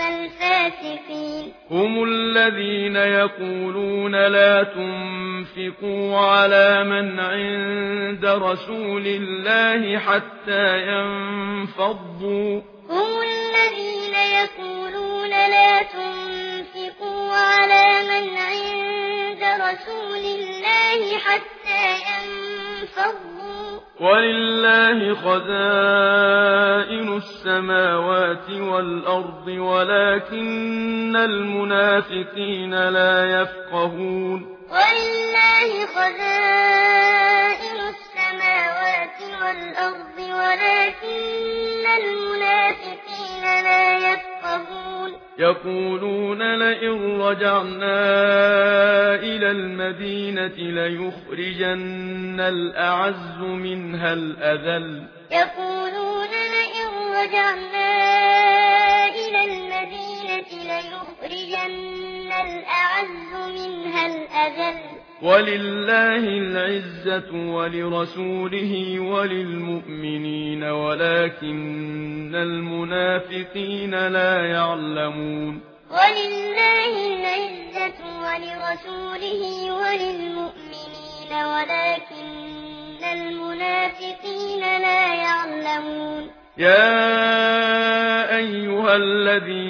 الفاسقين. هم الذين يقولون لا تنفقوا على من عند رسول الله حتى ينفضوا. هم الذين يقولون لا تنفقوا على من عند رسول الله حتى ينفضوا. ولله خزائن السماوات والأرض ولكن المنافقين لا يفقهون. ولله خزائن السماوات والأرض ولكن المنافقين يقولون لئن رجعنا إلى المدينة ليخرجن الأعز منها الأذل. يقولون لئن رجعنا إلى المدينة ليخرجن الأعز منها الأذل. ولله العزة ولرسوله وللمؤمنين ولكن المنافقين لا يعلمون ولله العزة ولرسوله وللمؤمنين ولكن المنافقين لا يعلمون يا أيها الذين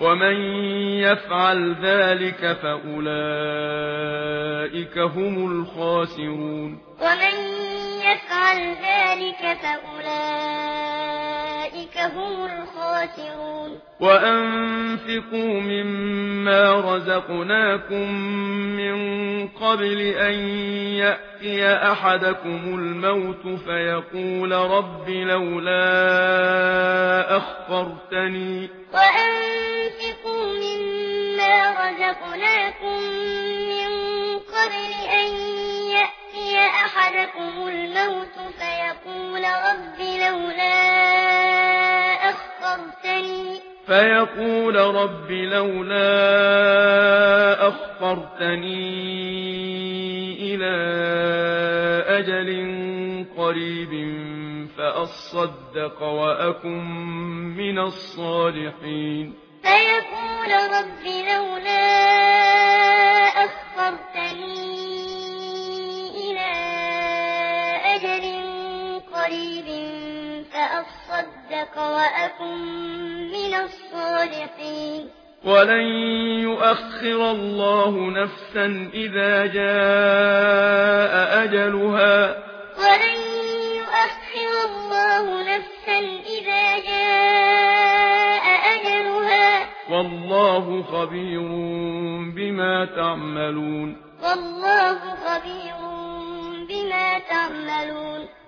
ومن يفعل ذلك فأولئك هم الخاسرون ومن يفعل ذلك فأولئك أولئك هم الخاسرون. وأنفقوا مما رزقناكم من قبل أن يأتي أحدكم الموت فيقول رب لولا أَخَّرْتَنِي. وأنفقوا مما رزقناكم من قبل أن يأتي أحدكم الموت فيقول رب فيقول رب لولا أخفرتني إلى أجل قريب فأصدق وأكن من الصالحين فيقول رب لولا أخطرتني صدق وأكن من الصالحين ولن يؤخر الله نفسا إذا جاء أجلها. ولن يؤخر الله نفسا إذا جاء أجلها. والله خبير بما تعملون. والله خبير بما تعملون.